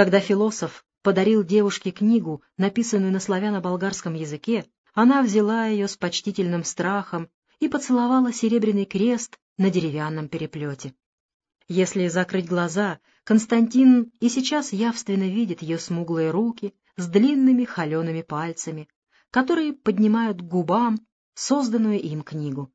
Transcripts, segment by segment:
Когда философ подарил девушке книгу, написанную на славяно-болгарском языке, она взяла ее с почтительным страхом и поцеловала серебряный крест на деревянном переплете. Если закрыть глаза, Константин и сейчас явственно видит ее смуглые руки с длинными холеными пальцами, которые поднимают к губам созданную им книгу.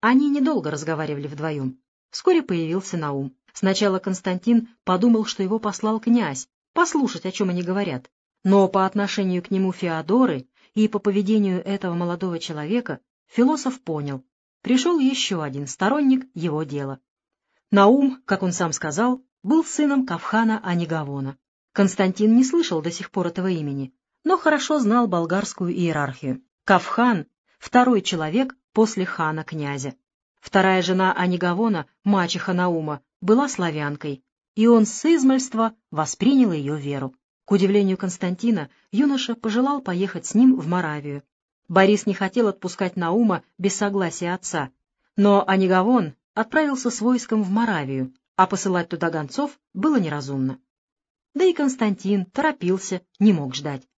Они недолго разговаривали вдвоем. Вскоре появился Наум. Сначала Константин подумал, что его послал князь, послушать, о чем они говорят. Но по отношению к нему Феодоры и по поведению этого молодого человека философ понял, пришел еще один сторонник его дела. Наум, как он сам сказал, был сыном Кавхана Анигавона. Константин не слышал до сих пор этого имени, но хорошо знал болгарскую иерархию. Кавхан — второй человек после хана-князя. Вторая жена Анигавона, мачеха Наума, была славянкой, и он с измальства воспринял ее веру. К удивлению Константина, юноша пожелал поехать с ним в Моравию. Борис не хотел отпускать Наума без согласия отца, но Анигавон отправился с войском в Моравию, а посылать туда гонцов было неразумно. Да и Константин торопился, не мог ждать.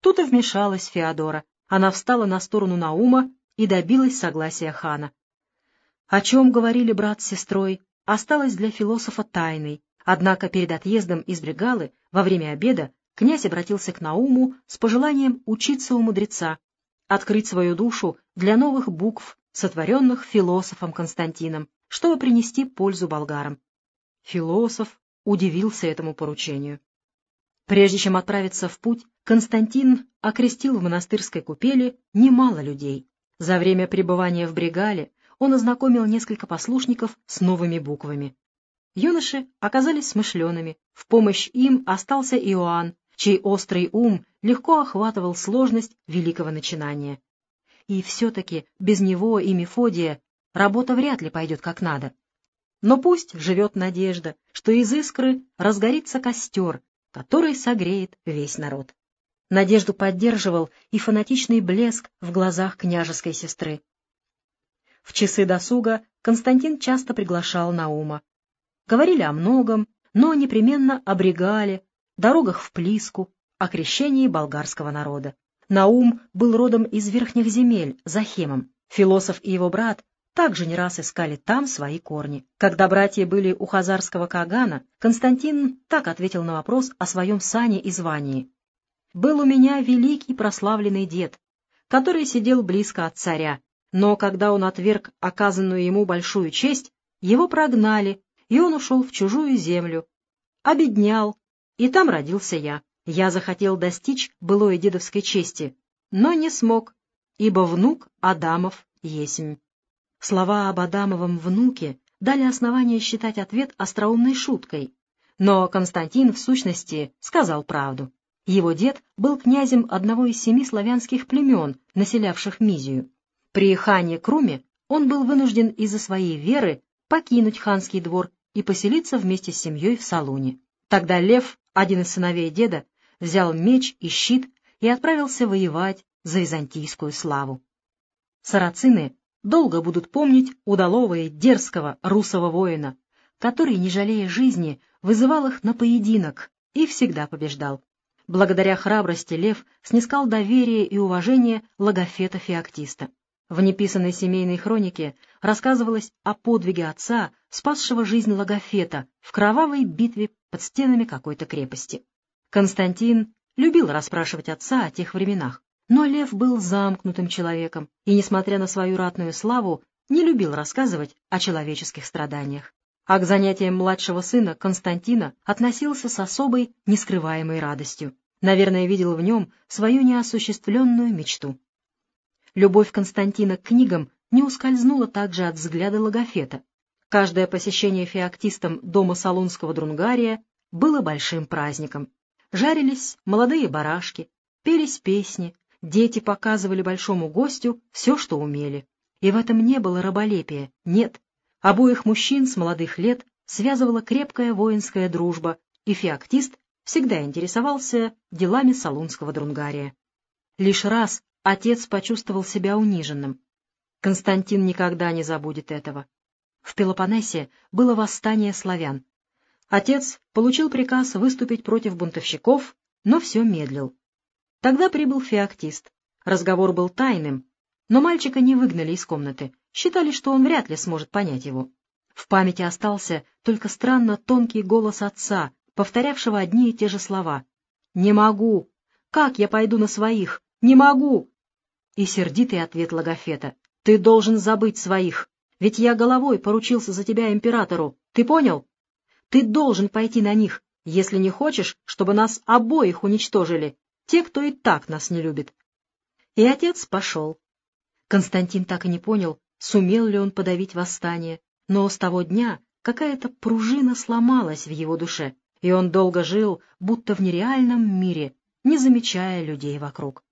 Тут и вмешалась Феодора. Она встала на сторону Наума и добилась согласия хана. О чем говорили брат с сестрой, осталось для философа тайной, однако перед отъездом из Бригалы во время обеда князь обратился к Науму с пожеланием учиться у мудреца, открыть свою душу для новых букв, сотворенных философом Константином, чтобы принести пользу болгарам. Философ удивился этому поручению. Прежде чем отправиться в путь, Константин окрестил в монастырской купели немало людей. За время пребывания в Бригале он ознакомил несколько послушников с новыми буквами. Юноши оказались смышленными, в помощь им остался Иоанн, чей острый ум легко охватывал сложность великого начинания. И все-таки без него и Мефодия работа вряд ли пойдет как надо. Но пусть живет надежда, что из искры разгорится костер, который согреет весь народ. Надежду поддерживал и фанатичный блеск в глазах княжеской сестры. В часы досуга Константин часто приглашал Наума. Говорили о многом, но непременно о бригале, дорогах в Плиску, о крещении болгарского народа. Наум был родом из верхних земель, за Хемом. Философ и его брат также не раз искали там свои корни. Когда братья были у хазарского Кагана, Константин так ответил на вопрос о своем сане и звании. «Был у меня великий прославленный дед, который сидел близко от царя, но когда он отверг оказанную ему большую честь, его прогнали, и он ушел в чужую землю, обеднял, и там родился я. Я захотел достичь былой дедовской чести, но не смог, ибо внук Адамов есмь. Слова об Адамовом внуке дали основание считать ответ остроумной шуткой. Но Константин, в сущности, сказал правду. Его дед был князем одного из семи славянских племен, населявших Мизию. При хане Круме он был вынужден из-за своей веры покинуть ханский двор и поселиться вместе с семьей в Салуне. Тогда Лев, один из сыновей деда, взял меч и щит и отправился воевать за византийскую славу. Сарацины долго будут помнить удалого и дерзкого русого воина, который, не жалея жизни, вызывал их на поединок и всегда побеждал. Благодаря храбрости Лев снискал доверие и уважение логофета Феоктиста. В неписанной семейной хронике рассказывалось о подвиге отца, спасшего жизнь логофета в кровавой битве под стенами какой-то крепости. Константин любил расспрашивать отца о тех временах. Но Лев был замкнутым человеком и, несмотря на свою ратную славу, не любил рассказывать о человеческих страданиях. А к занятиям младшего сына Константина относился с особой, нескрываемой радостью. Наверное, видел в нем свою неосуществленную мечту. Любовь Константина к книгам не ускользнула также от взгляда логофета. Каждое посещение феоктистом дома Салунского Друнгария было большим праздником. Жарились молодые барашки, пелись песни, Дети показывали большому гостю все, что умели. И в этом не было раболепия, нет. Обоих мужчин с молодых лет связывала крепкая воинская дружба, и феоктист всегда интересовался делами салунского друнгария. Лишь раз отец почувствовал себя униженным. Константин никогда не забудет этого. В Пелопоннесе было восстание славян. Отец получил приказ выступить против бунтовщиков, но все медлил. Тогда прибыл феоктист. Разговор был тайным, но мальчика не выгнали из комнаты, считали, что он вряд ли сможет понять его. В памяти остался только странно тонкий голос отца, повторявшего одни и те же слова. «Не могу! Как я пойду на своих? Не могу!» И сердитый ответ Логофета. «Ты должен забыть своих, ведь я головой поручился за тебя императору. Ты понял? Ты должен пойти на них, если не хочешь, чтобы нас обоих уничтожили, те, кто и так нас не любит». И отец пошел. Константин так и не понял, сумел ли он подавить восстание, но с того дня какая-то пружина сломалась в его душе, и он долго жил, будто в нереальном мире, не замечая людей вокруг.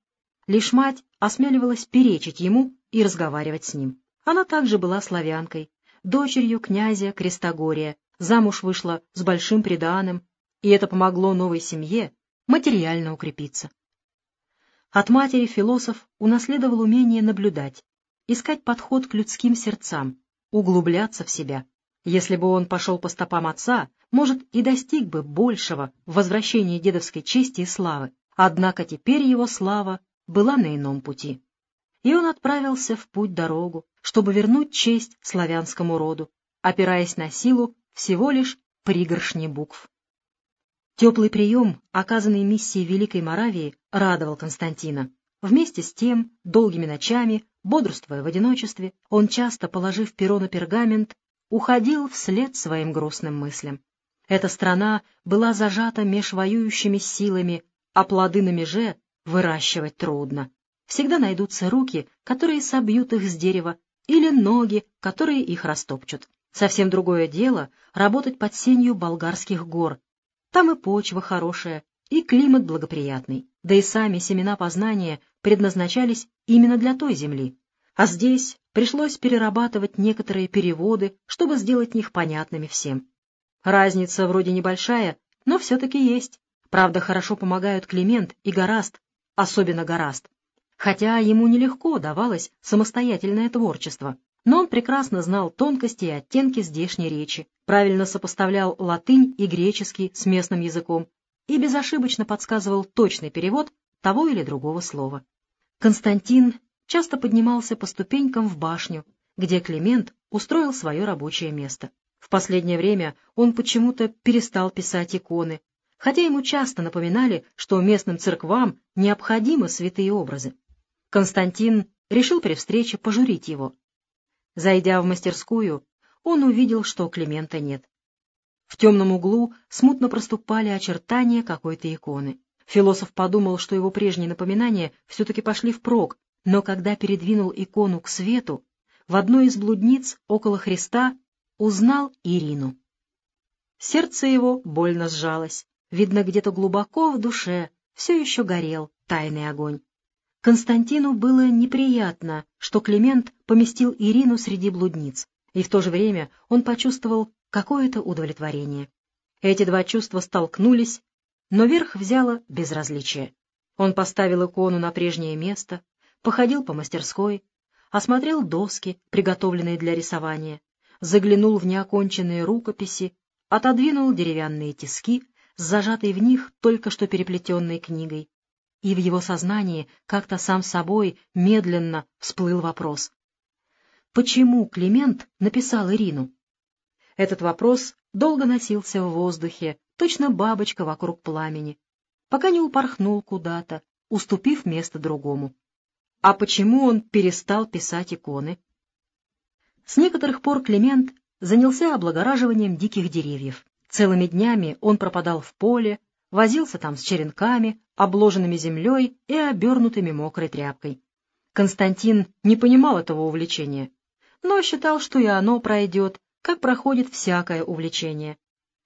Лишь мать осмеливалась перечить ему и разговаривать с ним. Она также была славянкой, дочерью князя Крестогория, замуж вышла с большим приданым, и это помогло новой семье материально укрепиться. От матери философ унаследовал умение наблюдать, искать подход к людским сердцам, углубляться в себя. Если бы он пошел по стопам отца, может, и достиг бы большего в возвращении дедовской чести и славы. Однако теперь его слава была на ином пути. И он отправился в путь-дорогу, чтобы вернуть честь славянскому роду, опираясь на силу всего лишь пригоршни букв. Теплый прием, оказанный миссией Великой Моравии, радовал Константина. Вместе с тем, долгими ночами, бодрствуя в одиночестве, он, часто положив перо на пергамент, уходил вслед своим грустным мыслям. Эта страна была зажата меж воюющими силами, а плоды на меже выращивать трудно. Всегда найдутся руки, которые собьют их с дерева, или ноги, которые их растопчут. Совсем другое дело — работать под сенью болгарских гор, там и почва хорошая, и климат благоприятный, да и сами семена познания предназначались именно для той земли. А здесь пришлось перерабатывать некоторые переводы, чтобы сделать них понятными всем. Разница вроде небольшая, но все-таки есть. Правда, хорошо помогают Климент и Гораст, особенно Гораст. Хотя ему нелегко давалось самостоятельное творчество, но он прекрасно знал тонкости и оттенки здешней речи, правильно сопоставлял латынь и греческий с местным языком и безошибочно подсказывал точный перевод того или другого слова. Константин часто поднимался по ступенькам в башню, где Климент устроил свое рабочее место. В последнее время он почему-то перестал писать иконы, хотя ему часто напоминали, что местным церквам необходимы святые образы. Константин решил при встрече пожурить его. Зайдя в мастерскую, он увидел, что Климента нет. В темном углу смутно проступали очертания какой-то иконы. Философ подумал, что его прежние напоминания все-таки пошли впрок, но когда передвинул икону к свету, в одной из блудниц около Христа узнал Ирину. Сердце его больно сжалось. Видно, где-то глубоко в душе все еще горел тайный огонь. Константину было неприятно, что Климент поместил Ирину среди блудниц и в то же время он почувствовал какое-то удовлетворение. Эти два чувства столкнулись, но верх взяло безразличие. Он поставил икону на прежнее место, походил по мастерской, осмотрел доски, приготовленные для рисования, заглянул в неоконченные рукописи, отодвинул деревянные тиски с зажатой в них только что переплетенной книгой, и в его сознании как-то сам собой медленно всплыл вопрос почему Климент написал Ирину? Этот вопрос долго носился в воздухе, точно бабочка вокруг пламени, пока не упорхнул куда-то, уступив место другому. А почему он перестал писать иконы? С некоторых пор Климент занялся облагораживанием диких деревьев. Целыми днями он пропадал в поле, возился там с черенками, обложенными землей и обернутыми мокрой тряпкой. Константин не понимал этого увлечения, но считал, что и оно пройдет, как проходит всякое увлечение.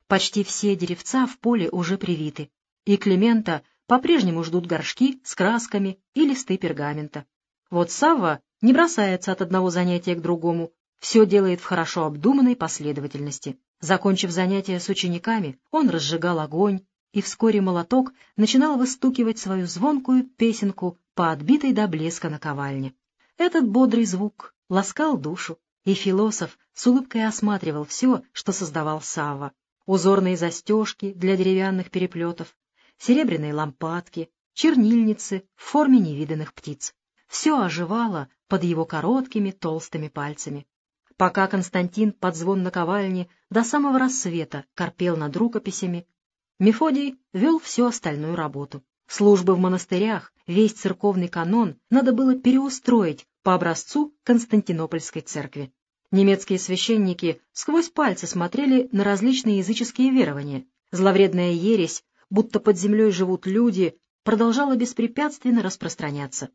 Почти все деревца в поле уже привиты, и Климента по-прежнему ждут горшки с красками и листы пергамента. Вот Савва не бросается от одного занятия к другому, все делает в хорошо обдуманной последовательности. Закончив занятия с учениками, он разжигал огонь, и вскоре молоток начинал выстукивать свою звонкую песенку по отбитой до блеска наковальне. Этот бодрый звук ласкал душу, и философ с улыбкой осматривал все, что создавал Савва. узорные застежки для деревянных переплетов, серебряные лампадки, чернильницы в форме невиданных птиц. Все оживало под его короткими толстыми пальцами. Пока Константин под звон наковальни до самого рассвета корпел над рукописями, Мефодий вел всю остальную работу. Службы в монастырях, весь церковный канон надо было переустроить по образцу Константинопольской церкви. Немецкие священники сквозь пальцы смотрели на различные языческие верования. Зловредная ересь, будто под землей живут люди, продолжала беспрепятственно распространяться.